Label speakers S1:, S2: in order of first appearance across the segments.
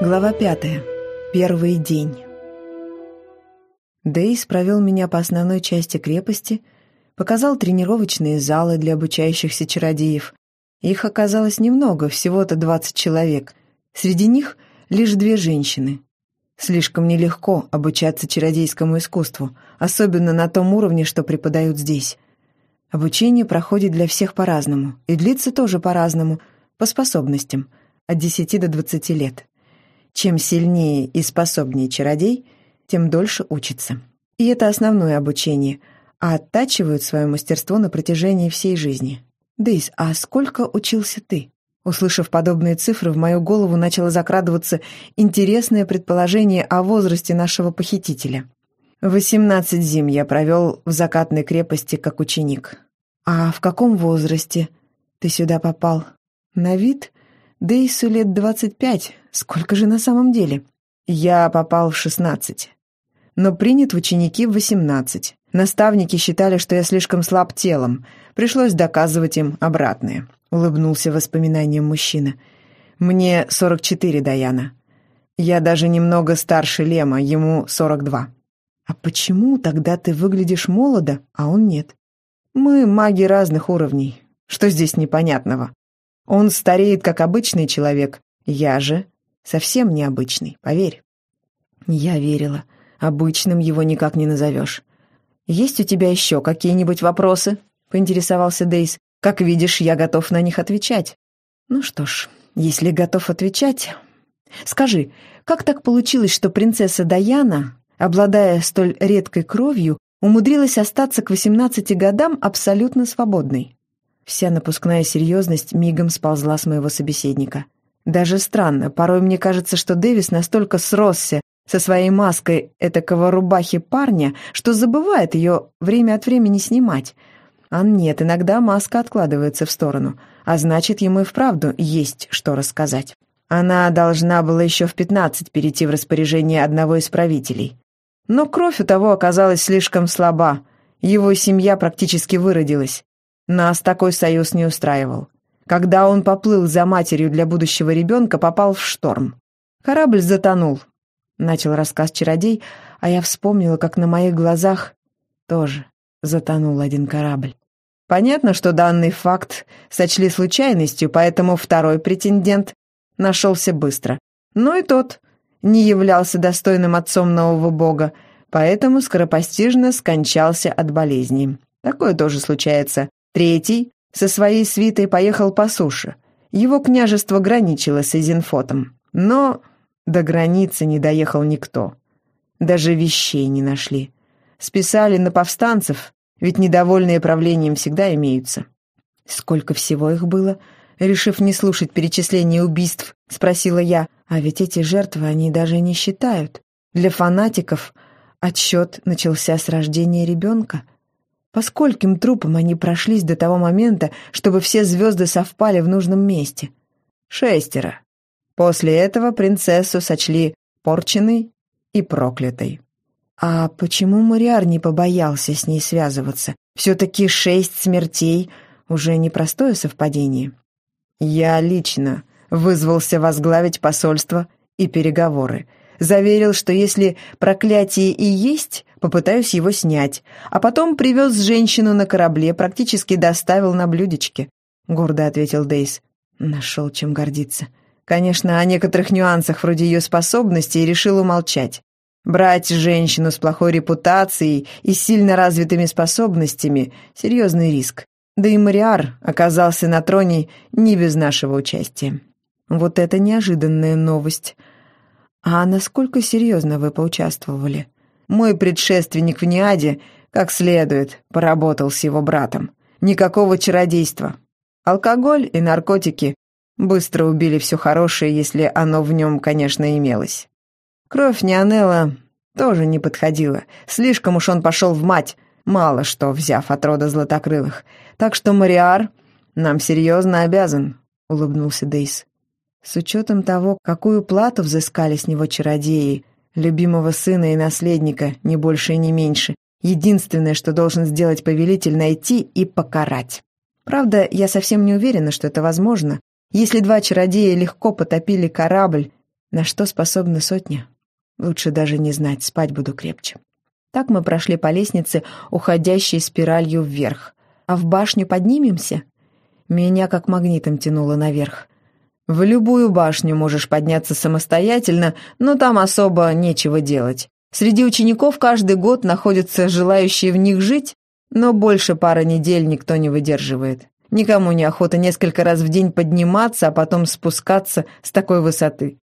S1: Глава пятая. Первый день. Дейс провел меня по основной части крепости, показал тренировочные залы для обучающихся чародеев. Их оказалось немного, всего-то двадцать человек. Среди них лишь две женщины. Слишком нелегко обучаться чародейскому искусству, особенно на том уровне, что преподают здесь. Обучение проходит для всех по-разному, и длится тоже по-разному, по способностям, от десяти до двадцати лет. Чем сильнее и способнее чародей, тем дольше учится. И это основное обучение, а оттачивают свое мастерство на протяжении всей жизни. «Дейс, а сколько учился ты?» Услышав подобные цифры, в мою голову начало закрадываться интересное предположение о возрасте нашего похитителя. «Восемнадцать зим я провел в закатной крепости как ученик». «А в каком возрасте ты сюда попал?» «На вид Дейсу лет двадцать пять, Сколько же на самом деле? Я попал в шестнадцать. Но принят в ученики в восемнадцать. Наставники считали, что я слишком слаб телом. Пришлось доказывать им обратное. Улыбнулся воспоминанием мужчина. Мне сорок четыре, Даяна. Я даже немного старше Лема, ему сорок два. А почему тогда ты выглядишь молодо, а он нет? Мы маги разных уровней. Что здесь непонятного? Он стареет, как обычный человек. Я же Совсем необычный, поверь». Я верила. Обычным его никак не назовешь. «Есть у тебя еще какие-нибудь вопросы?» — поинтересовался Дейс. «Как видишь, я готов на них отвечать». «Ну что ж, если готов отвечать...» «Скажи, как так получилось, что принцесса Даяна, обладая столь редкой кровью, умудрилась остаться к 18 годам абсолютно свободной?» Вся напускная серьезность мигом сползла с моего собеседника. Даже странно, порой мне кажется, что Дэвис настолько сросся со своей маской этакого рубахи парня, что забывает ее время от времени снимать. А нет, иногда маска откладывается в сторону, а значит, ему и вправду есть что рассказать. Она должна была еще в пятнадцать перейти в распоряжение одного из правителей. Но кровь у того оказалась слишком слаба, его семья практически выродилась. Нас такой союз не устраивал. Когда он поплыл за матерью для будущего ребенка, попал в шторм. Корабль затонул. Начал рассказ чародей, а я вспомнила, как на моих глазах тоже затонул один корабль. Понятно, что данный факт сочли случайностью, поэтому второй претендент нашелся быстро. Но и тот не являлся достойным отцом нового бога, поэтому скоропостижно скончался от болезни. Такое тоже случается. Третий со своей свитой поехал по суше. Его княжество граничило с Изенфотом. Но до границы не доехал никто. Даже вещей не нашли. Списали на повстанцев, ведь недовольные правлением всегда имеются. Сколько всего их было? Решив не слушать перечисления убийств, спросила я. А ведь эти жертвы они даже не считают. Для фанатиков отсчет начался с рождения ребенка — по скольким трупам они прошлись до того момента, чтобы все звезды совпали в нужном месте? Шестеро. После этого принцессу сочли порченной и проклятой. А почему Мариар не побоялся с ней связываться? Все-таки шесть смертей — уже непростое совпадение. Я лично вызвался возглавить посольство и переговоры. Заверил, что если проклятие и есть, Попытаюсь его снять. А потом привез женщину на корабле, практически доставил на блюдечке», — гордо ответил Дейс. Нашел чем гордиться. Конечно, о некоторых нюансах вроде ее способностей решил умолчать. Брать женщину с плохой репутацией и сильно развитыми способностями — серьезный риск. Да и Мариар оказался на троне не без нашего участия. Вот это неожиданная новость. А насколько серьезно вы поучаствовали? Мой предшественник в Ниаде как следует поработал с его братом. Никакого чародейства. Алкоголь и наркотики быстро убили все хорошее, если оно в нем, конечно, имелось. Кровь Нионелла тоже не подходила. Слишком уж он пошел в мать, мало что взяв от рода златокрылых. Так что Мариар нам серьезно обязан, — улыбнулся Дейс. С учетом того, какую плату взыскали с него чародеи, Любимого сына и наследника, не больше и не меньше. Единственное, что должен сделать повелитель, найти и покарать. Правда, я совсем не уверена, что это возможно. Если два чародея легко потопили корабль, На что способна сотня? Лучше даже не знать, спать буду крепче. Так мы прошли по лестнице, уходящей спиралью вверх. А в башню поднимемся? Меня как магнитом тянуло наверх. В любую башню можешь подняться самостоятельно, но там особо нечего делать. Среди учеников каждый год находятся желающие в них жить, но больше пары недель никто не выдерживает. Никому не охота несколько раз в день подниматься, а потом спускаться с такой высоты.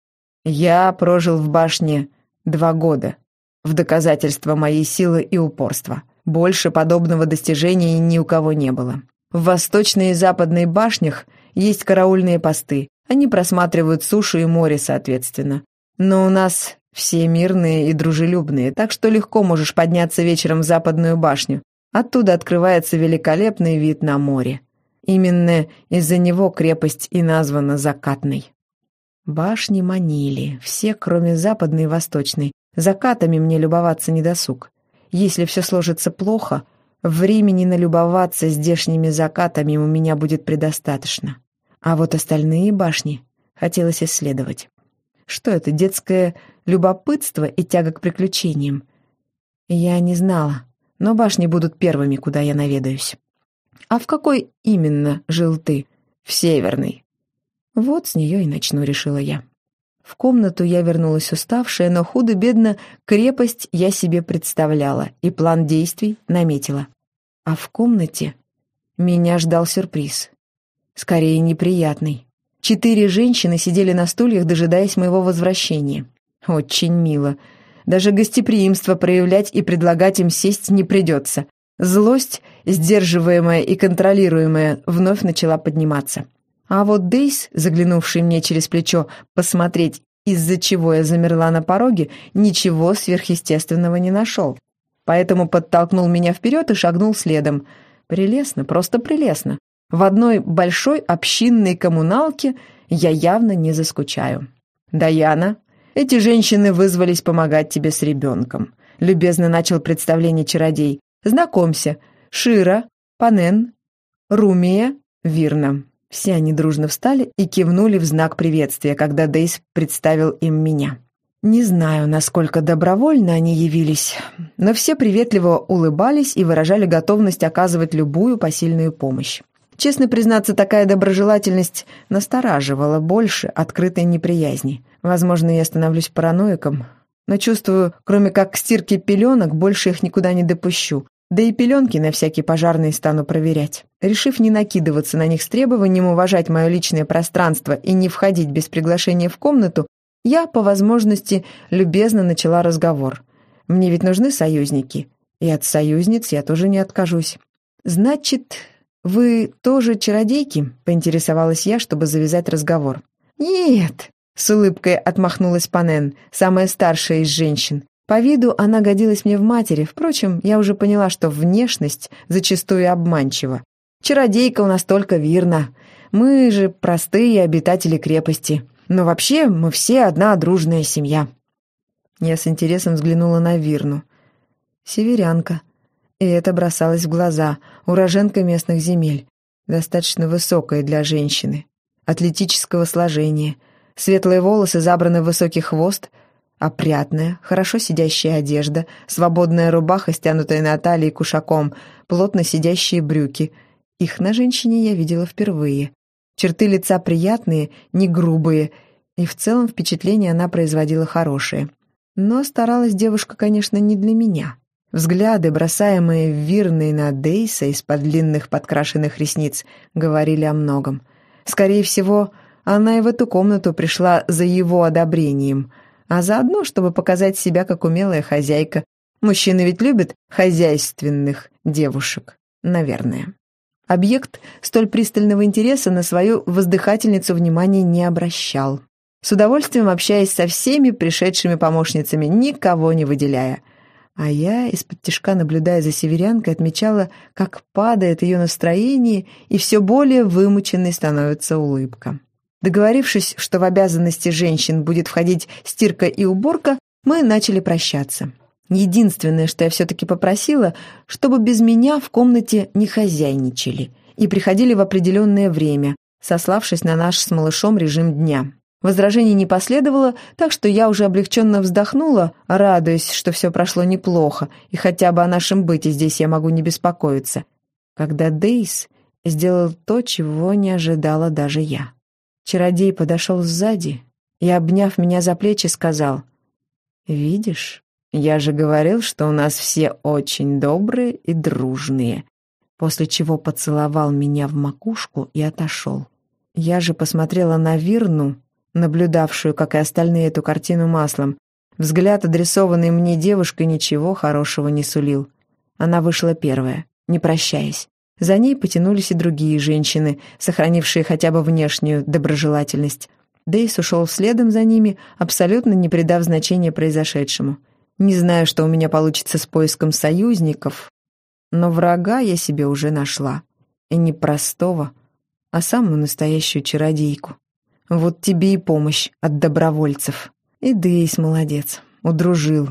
S1: Я прожил в башне два года, в доказательство моей силы и упорства. Больше подобного достижения ни у кого не было. В восточной и западной башнях есть караульные посты. Они просматривают сушу и море, соответственно. Но у нас все мирные и дружелюбные, так что легко можешь подняться вечером в западную башню. Оттуда открывается великолепный вид на море. Именно из-за него крепость и названа закатной. Башни манили, все, кроме западной и восточной. Закатами мне любоваться не досуг. Если все сложится плохо, времени налюбоваться здешними закатами у меня будет предостаточно. А вот остальные башни хотелось исследовать. Что это, детское любопытство и тяга к приключениям? Я не знала, но башни будут первыми, куда я наведаюсь. А в какой именно жил ты? В северной. Вот с нее и начну, решила я. В комнату я вернулась уставшая, но худо-бедно крепость я себе представляла и план действий наметила. А в комнате меня ждал сюрприз. Скорее, неприятный. Четыре женщины сидели на стульях, дожидаясь моего возвращения. Очень мило. Даже гостеприимство проявлять и предлагать им сесть не придется. Злость, сдерживаемая и контролируемая, вновь начала подниматься. А вот Дейс, заглянувший мне через плечо посмотреть, из-за чего я замерла на пороге, ничего сверхъестественного не нашел. Поэтому подтолкнул меня вперед и шагнул следом. Прелестно, просто прелестно. В одной большой общинной коммуналке я явно не заскучаю. «Даяна, эти женщины вызвались помогать тебе с ребенком», — любезно начал представление чародей. «Знакомься, Шира, Панен, Румия, Вирна». Все они дружно встали и кивнули в знак приветствия, когда Дейс представил им меня. Не знаю, насколько добровольно они явились, но все приветливо улыбались и выражали готовность оказывать любую посильную помощь. Честно признаться, такая доброжелательность настораживала больше открытой неприязни. Возможно, я становлюсь параноиком, но чувствую, кроме как к стирке пеленок, больше их никуда не допущу. Да и пеленки на всякий пожарный стану проверять. Решив не накидываться на них с требованием уважать мое личное пространство и не входить без приглашения в комнату, я, по возможности, любезно начала разговор. Мне ведь нужны союзники, и от союзниц я тоже не откажусь. «Значит, вы тоже чародейки?» — поинтересовалась я, чтобы завязать разговор. «Нет», — с улыбкой отмахнулась Панен, самая старшая из женщин. По виду она годилась мне в матери, впрочем, я уже поняла, что внешность зачастую обманчива. Чародейка у нас только Вирна. Мы же простые обитатели крепости. Но вообще мы все одна дружная семья. Я с интересом взглянула на Вирну. Северянка. И это бросалось в глаза. Уроженка местных земель. Достаточно высокая для женщины. Атлетического сложения. Светлые волосы забраны в высокий хвост — Опрятная, хорошо сидящая одежда, свободная рубаха, стянутая на талии кушаком, плотно сидящие брюки. Их на женщине я видела впервые. Черты лица приятные, не грубые, и в целом впечатление она производила хорошее. Но старалась девушка, конечно, не для меня. Взгляды, бросаемые вирной на Дейса из-под длинных подкрашенных ресниц, говорили о многом. Скорее всего, она и в эту комнату пришла за его одобрением — а заодно, чтобы показать себя как умелая хозяйка. Мужчины ведь любят хозяйственных девушек, наверное. Объект столь пристального интереса на свою воздыхательницу внимания не обращал. С удовольствием общаясь со всеми пришедшими помощницами, никого не выделяя. А я, из-под тишка наблюдая за северянкой, отмечала, как падает ее настроение, и все более вымученной становится улыбка. Договорившись, что в обязанности женщин будет входить стирка и уборка, мы начали прощаться. Единственное, что я все-таки попросила, чтобы без меня в комнате не хозяйничали и приходили в определенное время, сославшись на наш с малышом режим дня. Возражений не последовало, так что я уже облегченно вздохнула, радуясь, что все прошло неплохо, и хотя бы о нашем быте здесь я могу не беспокоиться. Когда Дейс сделал то, чего не ожидала даже я. Чародей подошел сзади и, обняв меня за плечи, сказал, «Видишь, я же говорил, что у нас все очень добрые и дружные», после чего поцеловал меня в макушку и отошел. Я же посмотрела на Вирну, наблюдавшую, как и остальные, эту картину маслом. Взгляд, адресованный мне девушкой, ничего хорошего не сулил. Она вышла первая, не прощаясь. За ней потянулись и другие женщины, сохранившие хотя бы внешнюю доброжелательность. Дейс ушел следом за ними, абсолютно не придав значения произошедшему. Не знаю, что у меня получится с поиском союзников, но врага я себе уже нашла. И не простого, а самую настоящую чародейку. Вот тебе и помощь от добровольцев. И Дейс молодец, удружил.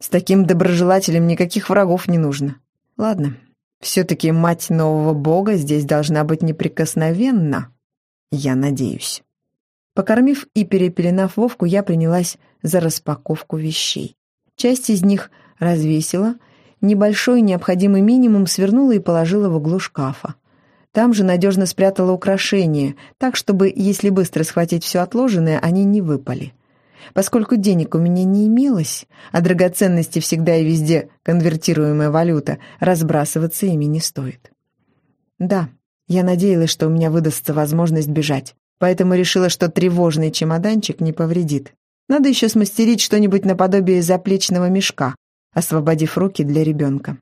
S1: С таким доброжелателем никаких врагов не нужно. Ладно, все-таки мать нового бога здесь должна быть неприкосновенна. Я надеюсь. Покормив и перепеленав Вовку, я принялась за распаковку вещей. Часть из них развесила, небольшой необходимый минимум свернула и положила в углу шкафа. Там же надежно спрятала украшения, так, чтобы, если быстро схватить все отложенное, они не выпали. Поскольку денег у меня не имелось, а драгоценности всегда и везде конвертируемая валюта, разбрасываться ими не стоит. Да, я надеялась, что у меня выдастся возможность бежать, поэтому решила, что тревожный чемоданчик не повредит. Надо еще смастерить что-нибудь наподобие заплечного мешка, освободив руки для ребенка.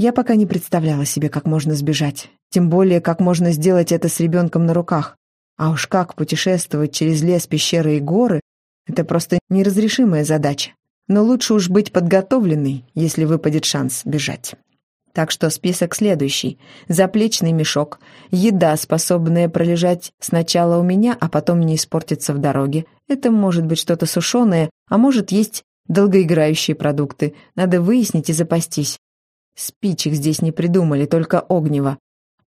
S1: Я пока не представляла себе, как можно сбежать. Тем более, как можно сделать это с ребенком на руках. А уж как путешествовать через лес, пещеры и горы — это просто неразрешимая задача. Но лучше уж быть подготовленной, если выпадет шанс бежать. Так что список следующий. Заплечный мешок, еда, способная пролежать сначала у меня, а потом не испортиться в дороге. Это может быть что-то сушеное, а может есть долгоиграющие продукты. Надо выяснить и запастись. Спичек здесь не придумали, только огнево.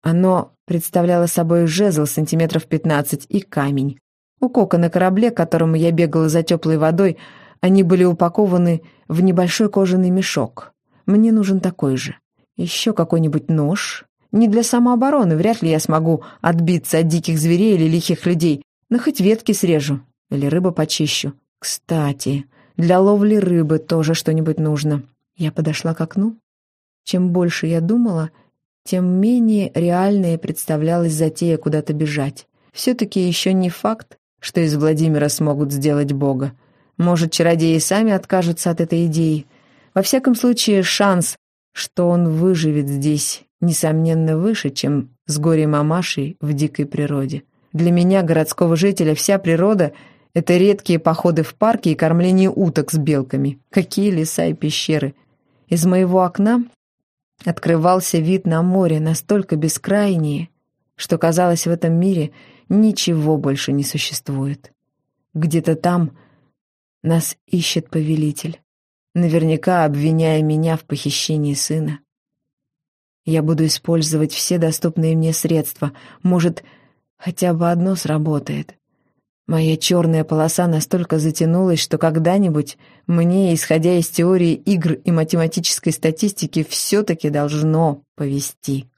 S1: Оно представляло собой жезл сантиметров пятнадцать и камень. У Кока на корабле, к которому я бегала за теплой водой, они были упакованы в небольшой кожаный мешок. Мне нужен такой же. Еще какой-нибудь нож. Не для самообороны, вряд ли я смогу отбиться от диких зверей или лихих людей, но хоть ветки срежу или рыбу почищу. Кстати, для ловли рыбы тоже что-нибудь нужно. Я подошла к окну, чем больше я думала, тем менее реальной представлялась затея куда-то бежать. Все-таки еще не факт, что из Владимира смогут сделать Бога. Может, чародеи сами откажутся от этой идеи. Во всяком случае, шанс, что он выживет здесь, несомненно выше, чем с горе-мамашей в дикой природе. Для меня, городского жителя, вся природа — это редкие походы в парки и кормление уток с белками. Какие леса и пещеры. Из моего окна Открывался вид на море настолько бескрайнее, что казалось, в этом мире ничего больше не существует. Где-то там нас ищет повелитель, наверняка обвиняя меня в похищении сына. Я буду использовать все доступные мне средства, может, хотя бы одно сработает. Моя черная полоса настолько затянулась, что когда-нибудь мне, исходя из теории игр и математической статистики, все-таки должно повести.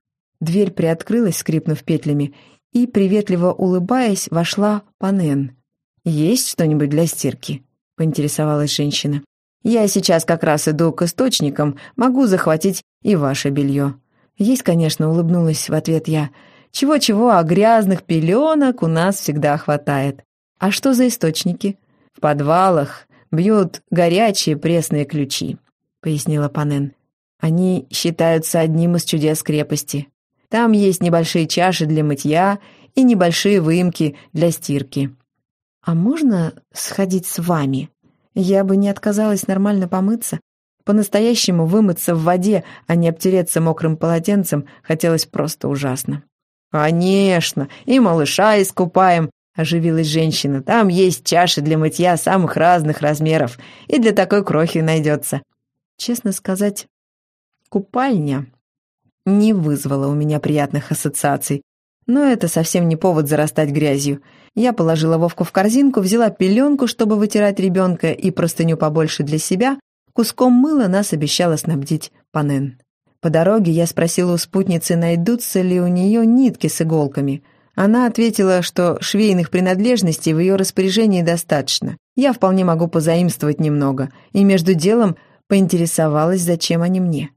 S1: Дверь приоткрылась, скрипнув петлями, и, приветливо улыбаясь, вошла Панен. «Есть что-нибудь для стирки?» — поинтересовалась женщина. «Я сейчас как раз иду к источникам, могу захватить и ваше белье». «Есть, конечно», — улыбнулась в ответ я. «Чего-чего, а грязных пеленок у нас всегда хватает». «А что за источники?» «В подвалах бьют горячие пресные ключи», — пояснила Панен. «Они считаются одним из чудес крепости. Там есть небольшие чаши для мытья и небольшие выемки для стирки». «А можно сходить с вами? Я бы не отказалась нормально помыться. По-настоящему вымыться в воде, а не обтереться мокрым полотенцем, хотелось просто ужасно». «Конечно, и малыша искупаем, — оживилась женщина. «Там есть чаши для мытья самых разных размеров, и для такой крохи найдется». Честно сказать, купальня не вызвала у меня приятных ассоциаций. Но это совсем не повод зарастать грязью. Я положила Вовку в корзинку, взяла пеленку, чтобы вытирать ребенка, и простыню побольше для себя. Куском мыла нас обещала снабдить Панен. По дороге я спросила у спутницы, найдутся ли у нее нитки с иголками. Она ответила, что швейных принадлежностей в ее распоряжении достаточно. Я вполне могу позаимствовать немного, и между делом поинтересовалась, зачем они мне.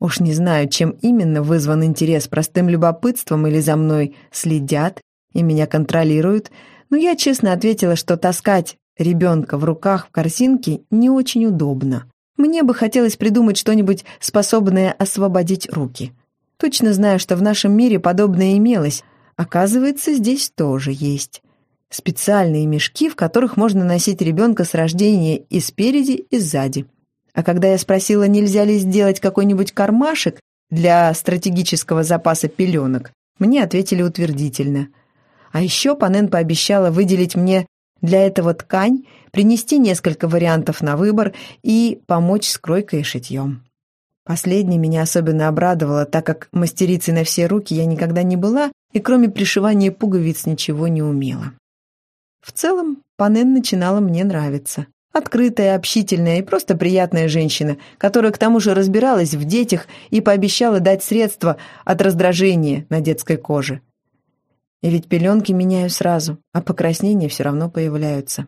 S1: Уж не знаю, чем именно вызван интерес, простым любопытством или за мной следят и меня контролируют, но я честно ответила, что таскать ребенка в руках в корзинке не очень удобно. Мне бы хотелось придумать что-нибудь, способное освободить руки. Точно знаю, что в нашем мире подобное имелось. Оказывается, здесь тоже есть. Специальные мешки, в которых можно носить ребенка с рождения и спереди, и сзади. А когда я спросила, нельзя ли сделать какой-нибудь кармашек для стратегического запаса пеленок, мне ответили утвердительно. А еще Панен пообещала выделить мне для этого ткань, принести несколько вариантов на выбор и помочь с кройкой и шитьем. Последнее меня особенно обрадовало, так как мастерицей на все руки я никогда не была и кроме пришивания пуговиц ничего не умела. В целом, Панен начинала мне нравиться. Открытая, общительная и просто приятная женщина, которая к тому же разбиралась в детях и пообещала дать средства от раздражения на детской коже. И ведь пеленки меняю сразу, а покраснения все равно появляются.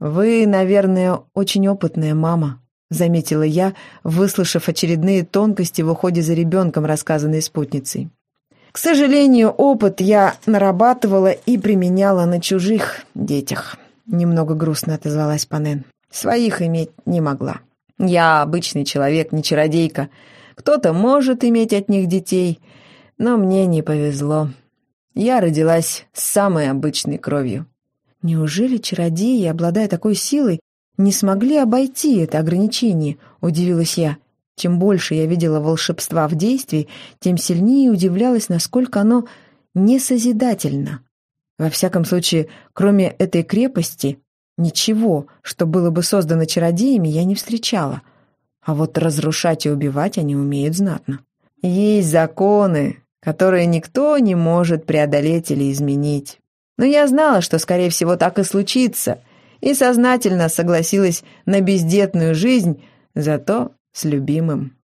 S1: «Вы, наверное, очень опытная мама», — заметила я, выслушав очередные тонкости в уходе за ребенком, рассказанной спутницей. К сожалению, опыт я нарабатывала и применяла на чужих детях. Немного грустно отозвалась Панен. Своих иметь не могла. Я обычный человек, не чародейка. Кто-то может иметь от них детей, но мне не повезло. Я родилась с самой обычной кровью. Неужели чародеи, обладая такой силой, не смогли обойти это ограничение, удивилась я. Чем больше я видела волшебства в действии, тем сильнее удивлялась, насколько оно несозидательно. Во всяком случае, кроме этой крепости, ничего, что было бы создано чародеями, я не встречала. А вот разрушать и убивать они умеют знатно. Есть законы, которые никто не может преодолеть или изменить. Но я знала, что, скорее всего, так и случится, и сознательно согласилась на бездетную жизнь, зато с любимым.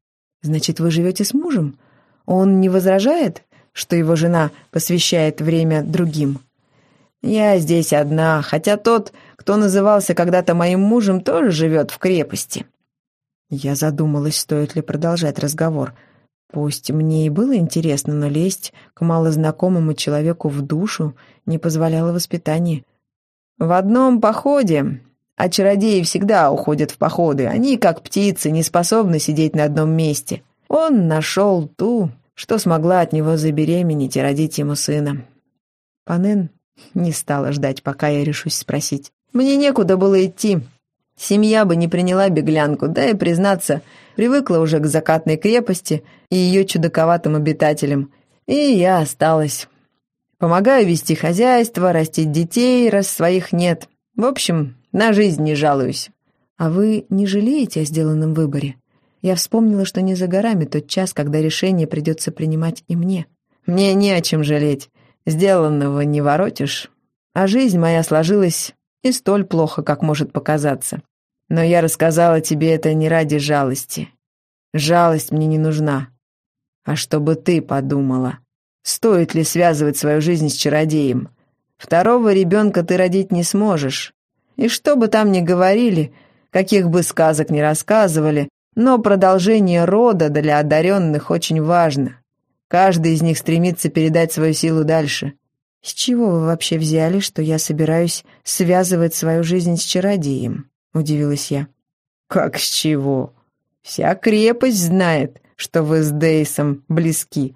S1: Значит, вы живете с мужем? Он не возражает, что его жена посвящает время другим? Я здесь одна, хотя тот, кто назывался когда-то моим мужем, тоже живет в крепости. Я задумалась, стоит ли продолжать разговор. Пусть мне и было интересно, но лезть к малознакомому человеку в душу не позволяло воспитание. В одном походе а чародеи всегда уходят в походы. Они, как птицы, не способны сидеть на одном месте. Он нашел ту, что смогла от него забеременеть и родить ему сына. Панен не стала ждать, пока я решусь спросить. Мне некуда было идти. Семья бы не приняла беглянку, да и, признаться, привыкла уже к закатной крепости и ее чудаковатым обитателям. И я осталась. Помогаю вести хозяйство, растить детей, раз своих нет. В общем, на жизнь не жалуюсь. А вы не жалеете о сделанном выборе? Я вспомнила, что не за горами тот час, когда решение придется принимать и мне. Мне не о чем жалеть. Сделанного не воротишь. А жизнь моя сложилась и столь плохо, как может показаться. Но я рассказала тебе это не ради жалости. Жалость мне не нужна. А чтобы ты подумала, стоит ли связывать свою жизнь с чародеем. Второго ребенка ты родить не сможешь, и что бы там ни говорили, каких бы сказок ни рассказывали, но продолжение рода для одаренных очень важно. Каждый из них стремится передать свою силу дальше. С чего вы вообще взяли, что я собираюсь связывать свою жизнь с чародеем? Удивилась я. Как с чего? Вся крепость знает, что вы с Дейсом близки.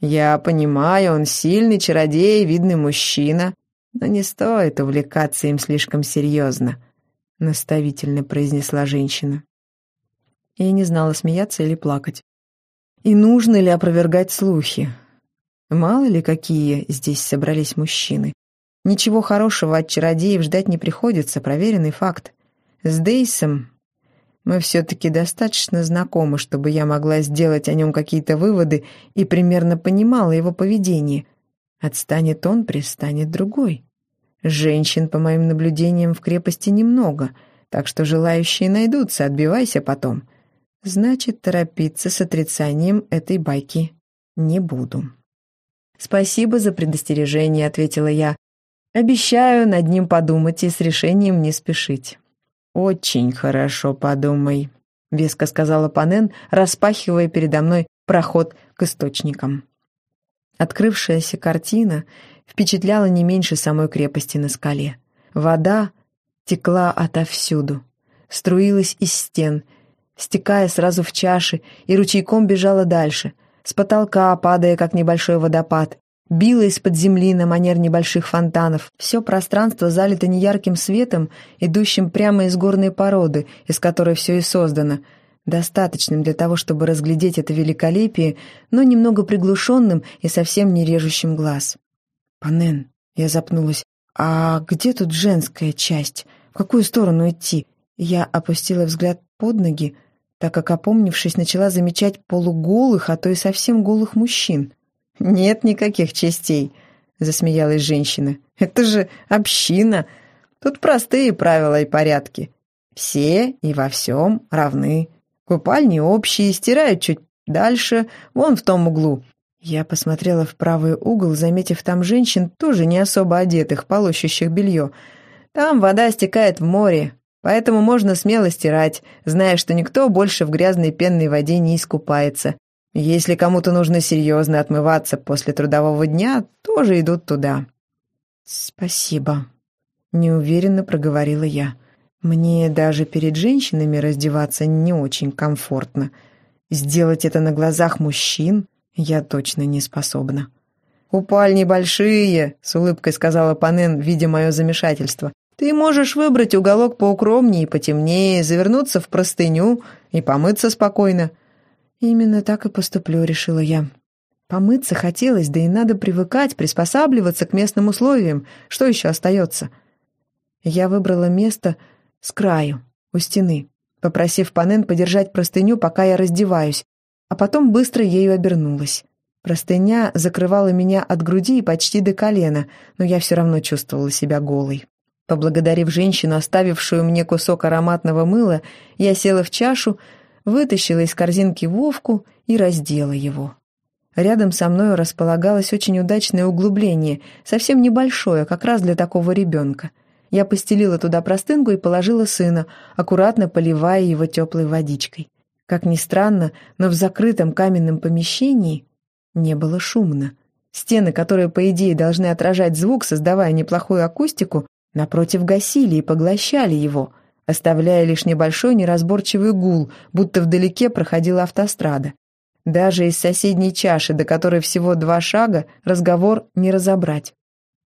S1: Я понимаю, он сильный чародей, видный мужчина. Но не стоит увлекаться им слишком серьезно», — наставительно произнесла женщина. Я не знала, смеяться или плакать. И нужно ли опровергать слухи? Мало ли какие здесь собрались мужчины. Ничего хорошего от чародеев ждать не приходится, проверенный факт. С Дейсом мы все-таки достаточно знакомы, чтобы я могла сделать о нем какие-то выводы и примерно понимала его поведение. Отстанет он, пристанет другой. Женщин, по моим наблюдениям, в крепости немного, так что желающие найдутся, отбивайся потом. Значит, торопиться с отрицанием этой байки не буду. «Спасибо за предостережение», — ответила я. «Обещаю над ним подумать и с решением не спешить». «Очень хорошо подумай», — веско сказала Панен, распахивая передо мной проход к источникам. Открывшаяся картина впечатляла не меньше самой крепости на скале. Вода текла отовсюду, струилась из стен, стекая сразу в чаши, и ручейком бежала дальше, с потолка, падая как небольшой водопад, била из-под земли на манер небольших фонтанов. Все пространство залито неярким светом, идущим прямо из горной породы, из которой все и создано, достаточным для того, чтобы разглядеть это великолепие, но немного приглушенным и совсем не режущим глаз. «Панен», — я запнулась, — «а где тут женская часть? В какую сторону идти?» Я опустила взгляд под ноги, так как, опомнившись, начала замечать полуголых, а то и совсем голых мужчин. «Нет никаких частей», — засмеялась женщина. «Это же община. Тут простые правила и порядки. Все и во всем равны. Купальни общие, стирают чуть дальше, вон в том углу». Я посмотрела в правый угол, заметив там женщин, тоже не особо одетых, полощущих белье. Там вода стекает в море, Поэтому можно смело стирать, зная, что никто больше в грязной пенной воде не искупается. Если кому-то нужно серьезно отмываться после трудового дня, тоже идут туда. «Спасибо», — неуверенно проговорила я. «Мне даже перед женщинами раздеваться не очень комфортно. Сделать это на глазах мужчин я точно не способна». «Купальни большие», — с улыбкой сказала Панен, видя мое замешательство. Ты можешь выбрать уголок поукромнее и потемнее, завернуться в простыню и помыться спокойно». «Именно так и поступлю», — решила я. Помыться хотелось, да и надо привыкать, приспосабливаться к местным условиям. Что еще остается? Я выбрала место с краю, у стены, попросив Панен подержать простыню, пока я раздеваюсь, а потом быстро ею обернулась. Простыня закрывала меня от груди и почти до колена, но я все равно чувствовала себя голой. Поблагодарив женщину, оставившую мне кусок ароматного мыла, я села в чашу, вытащила из корзинки Вовку и раздела его. Рядом со мной располагалось очень удачное углубление, совсем небольшое, как раз для такого ребенка. Я постелила туда простынку и положила сына, аккуратно поливая его теплой водичкой. Как ни странно, но в закрытом каменном помещении не было шумно. Стены, которые, по идее, должны отражать звук, создавая неплохую акустику, Напротив, гасили и поглощали его, оставляя лишь небольшой неразборчивый гул, будто вдалеке проходила автострада. Даже из соседней чаши, до которой всего два шага, разговор не разобрать.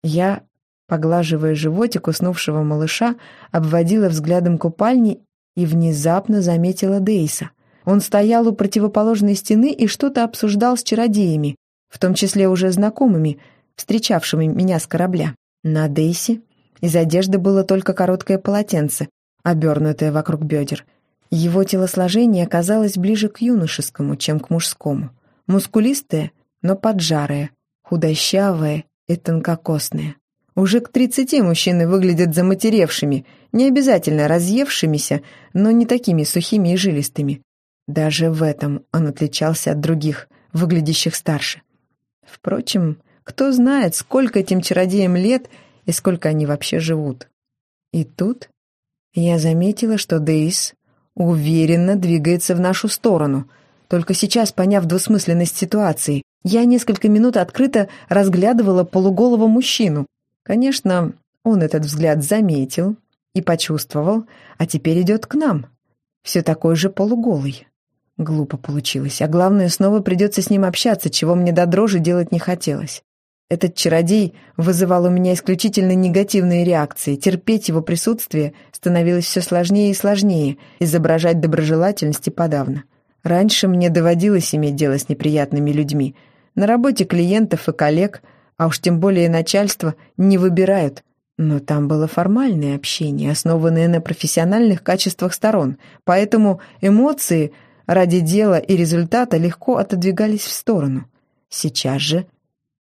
S1: Я, поглаживая животик уснувшего малыша, обводила взглядом купальни и внезапно заметила Дейса. Он стоял у противоположной стены и что-то обсуждал с чародеями, в том числе уже знакомыми, встречавшими меня с корабля. На Дейсе из одежды было только короткое полотенце, обернутое вокруг бедер. Его телосложение оказалось ближе к юношескому, чем к мужскому. Мускулистое, но поджарое, худощавое и тонкокосное. Уже к тридцати мужчины выглядят заматеревшими, не обязательно разъевшимися, но не такими сухими и жилистыми. Даже в этом он отличался от других, выглядящих старше. Впрочем, кто знает, сколько этим чародеям лет — и сколько они вообще живут. И тут я заметила, что Дейс уверенно двигается в нашу сторону. Только сейчас, поняв двусмысленность ситуации, я несколько минут открыто разглядывала полуголого мужчину. Конечно, он этот взгляд заметил и почувствовал, а теперь идет к нам. Все такой же полуголый. Глупо получилось, а главное, снова придется с ним общаться, чего мне до дрожи делать не хотелось. Этот чародей вызывал у меня исключительно негативные реакции. Терпеть его присутствие становилось все сложнее и сложнее, изображать доброжелательность и подавно. Раньше мне доводилось иметь дело с неприятными людьми. На работе клиентов и коллег, а уж тем более начальство, не выбирают. Но там было формальное общение, основанное на профессиональных качествах сторон, поэтому эмоции ради дела и результата легко отодвигались в сторону. Сейчас же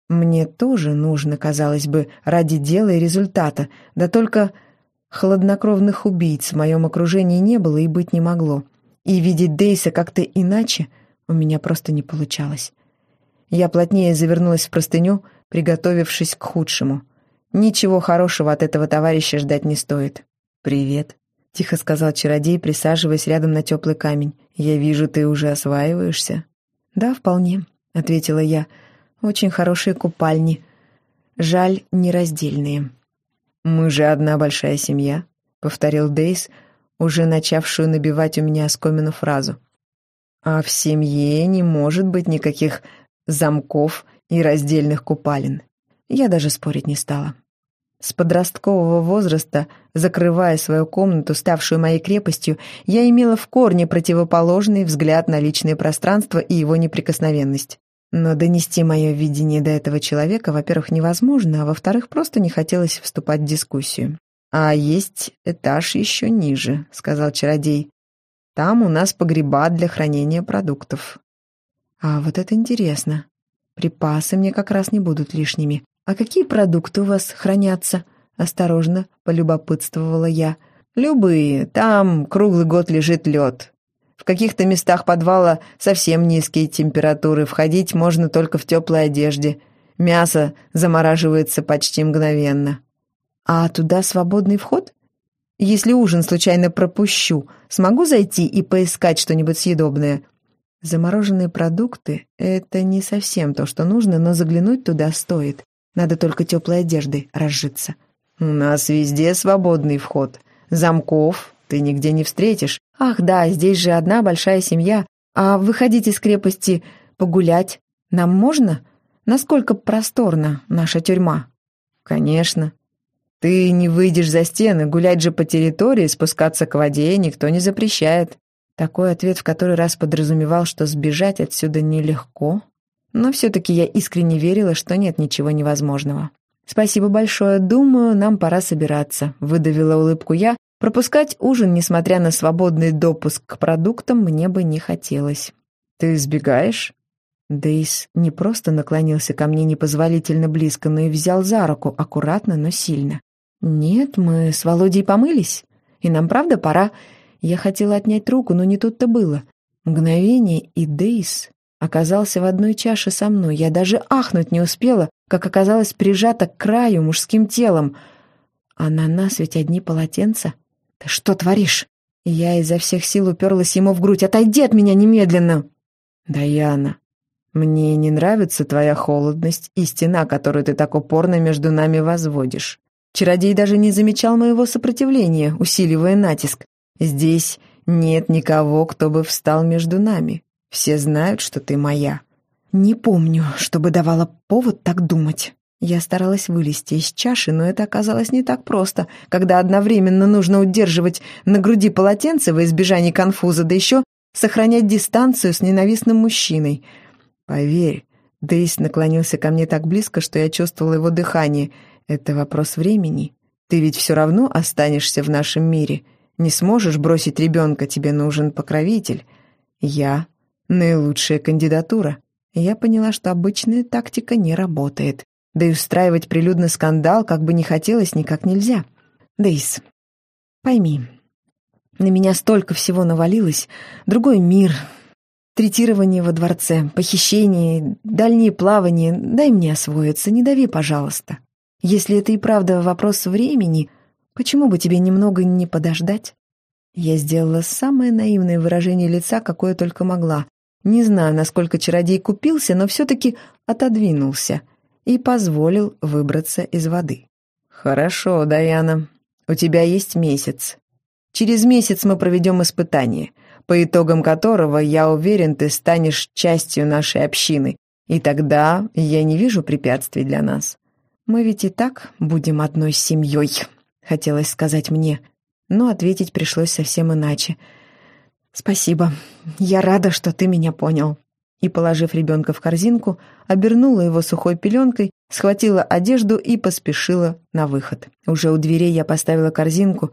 S1: Мне тоже нужно, казалось бы, ради дела и результата, да только хладнокровных убийц в моем окружении не было и быть не могло. И видеть Дейса как-то иначе у меня просто не получалось. Я плотнее завернулась в простыню, приготовившись к худшему. Ничего хорошего от этого товарища ждать не стоит. «Привет», — тихо сказал чародей, присаживаясь рядом на теплый камень. «Я вижу, ты уже осваиваешься». «Да, вполне», — ответила я. «Очень хорошие купальни. Жаль, нераздельные». «Мы же одна большая семья», — повторил Дейс, уже начавшую набивать у меня оскомину фразу. «А в семье не может быть никаких замков и раздельных купалин». Я даже спорить не стала. С подросткового возраста, закрывая свою комнату, ставшую моей крепостью, я имела в корне противоположный взгляд на личное пространство и его неприкосновенность. Но донести мое видение до этого человека, во-первых, невозможно, а во-вторых, просто не хотелось вступать в дискуссию. «А есть этаж еще ниже», — сказал чародей. «Там у нас погреба для хранения продуктов». «А вот это интересно. Припасы мне как раз не будут лишними. «А какие продукты у вас хранятся?» — осторожно полюбопытствовала я. «Любые. Там круглый год лежит лед. В каких-то местах подвала совсем низкие температуры. Входить можно только в теплой одежде. Мясо замораживается почти мгновенно». «А туда свободный вход?» «Если ужин случайно пропущу, смогу зайти и поискать что-нибудь съедобное?» Замороженные продукты — это не совсем то, что нужно, но заглянуть туда стоит. Надо только теплой одеждой разжиться. У нас везде свободный вход. Замков ты нигде не встретишь. Ах да, здесь же одна большая семья. А выходить из крепости погулять нам можно? Насколько просторна наша тюрьма? Конечно. Ты не выйдешь за стены, гулять же по территории, спускаться к воде никто не запрещает. Такой ответ в который раз подразумевал, что сбежать отсюда нелегко, но все-таки я искренне верила, что нет ничего невозможного. «Спасибо большое. Думаю, нам пора собираться», — выдавила улыбку я. Пропускать ужин, несмотря на свободный допуск к продуктам, мне бы не хотелось. «Ты сбегаешь?» Дейс не просто наклонился ко мне непозволительно близко, но и взял за руку, аккуратно, но сильно. «Нет, мы с Володей помылись, и нам правда пора...» Я хотела отнять руку, но не тут-то было. Мгновение, и Дейс оказался в одной чаше со мной. Я даже ахнуть не успела, как оказалась прижата к краю мужским телом. А на нас ведь одни полотенца. Ты что творишь? я изо всех сил уперлась ему в грудь. «Отойди от меня немедленно!» «Даяна, мне не нравится твоя холодность и стена, которую ты так упорно между нами возводишь». Чародей даже не замечал моего сопротивления, усиливая натиск. «Здесь нет никого, кто бы встал между нами. Все знают, что ты моя». «Не помню, чтобы давала повод так думать». Я старалась вылезти из чаши, но это оказалось не так просто, когда одновременно нужно удерживать на груди полотенце во избежание конфуза, да еще сохранять дистанцию с ненавистным мужчиной. «Поверь», Дейс наклонился ко мне так близко, что я чувствовала его дыхание. «Это вопрос времени. Ты ведь все равно останешься в нашем мире. Не сможешь бросить ребенка, тебе нужен покровитель. Я Наилучшая кандидатура. Я поняла, что обычная тактика не работает. Да и устраивать прилюдный скандал, как бы не хотелось, никак нельзя. Дейс, пойми, на меня столько всего навалилось. Другой мир, третирование во дворце, похищение, дальние плавания. Дай мне освоиться, не дави, пожалуйста. Если это и правда вопрос времени, почему бы тебе немного не подождать? Я сделала самое наивное выражение лица, какое только могла. Не знаю, насколько чародей купился, но все-таки отодвинулся и позволил выбраться из воды. «Хорошо, Даяна, у тебя есть месяц. Через месяц мы проведем испытание, по итогам которого, я уверен, ты станешь частью нашей общины, и тогда я не вижу препятствий для нас. Мы ведь и так будем одной семьей», — хотелось сказать мне, но ответить пришлось совсем иначе — «Спасибо. Я рада, что ты меня понял». И, положив ребенка в корзинку, обернула его сухой пеленкой, схватила одежду и поспешила на выход. Уже у дверей я поставила корзинку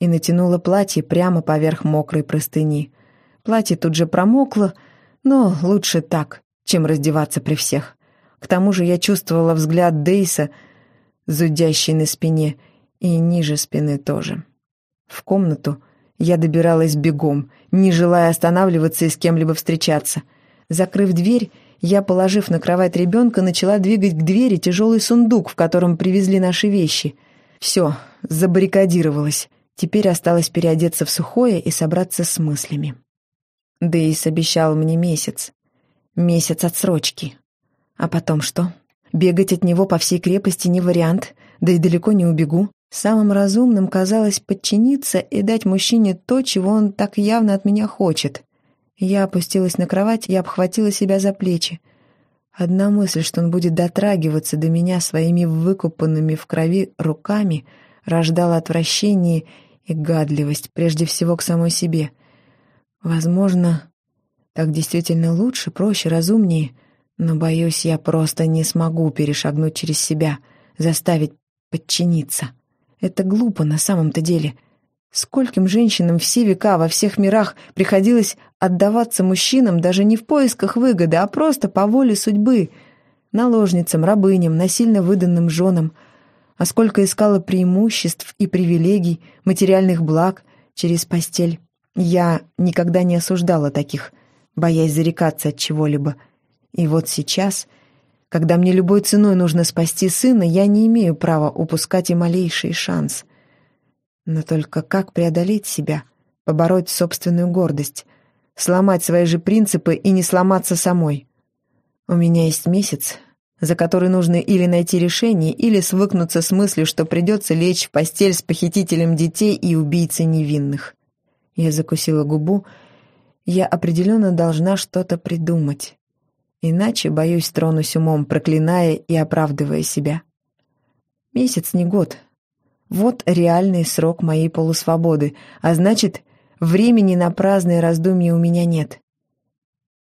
S1: и натянула платье прямо поверх мокрой простыни. Платье тут же промокло, но лучше так, чем раздеваться при всех. К тому же я чувствовала взгляд Дейса, зудящий на спине, и ниже спины тоже. В комнату я добиралась бегом, не желая останавливаться и с кем-либо встречаться. Закрыв дверь, я, положив на кровать ребенка, начала двигать к двери тяжелый сундук, в котором привезли наши вещи. Все, забаррикадировалась. Теперь осталось переодеться в сухое и собраться с мыслями. Дейс обещал мне месяц. Месяц отсрочки. А потом что? Бегать от него по всей крепости не вариант, да и далеко не убегу. Самым разумным казалось подчиниться и дать мужчине то, чего он так явно от меня хочет. Я опустилась на кровать и обхватила себя за плечи. Одна мысль, что он будет дотрагиваться до меня своими выкупанными в крови руками, рождала отвращение и гадливость, прежде всего к самой себе. Возможно, так действительно лучше, проще, разумнее, но, боюсь, я просто не смогу перешагнуть через себя, заставить подчиниться. Это глупо на самом-то деле. Скольким женщинам все века во всех мирах приходилось отдаваться мужчинам даже не в поисках выгоды, а просто по воле судьбы, наложницам, рабыням, насильно выданным женам — а сколько искала преимуществ и привилегий, материальных благ через постель. Я никогда не осуждала таких, боясь зарекаться от чего-либо. И вот сейчас, когда мне любой ценой нужно спасти сына, я не имею права упускать и малейший шанс. Но только как преодолеть себя, побороть собственную гордость, сломать свои же принципы и не сломаться самой? У меня есть месяц, за который нужно или найти решение, или свыкнуться с мыслью, что придется лечь в постель с похитителем детей и убийцей невинных. Я закусила губу. Я определенно должна что-то придумать. Иначе, боюсь, тронусь умом, проклиная и оправдывая себя. Месяц не год. Вот реальный срок моей полусвободы, а значит, времени на праздные раздумья у меня нет.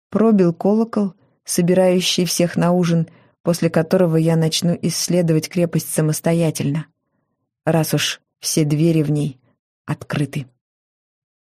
S1: Пробил колокол, собирающий всех на ужин, после которого я начну исследовать крепость самостоятельно, раз уж все двери в ней открыты.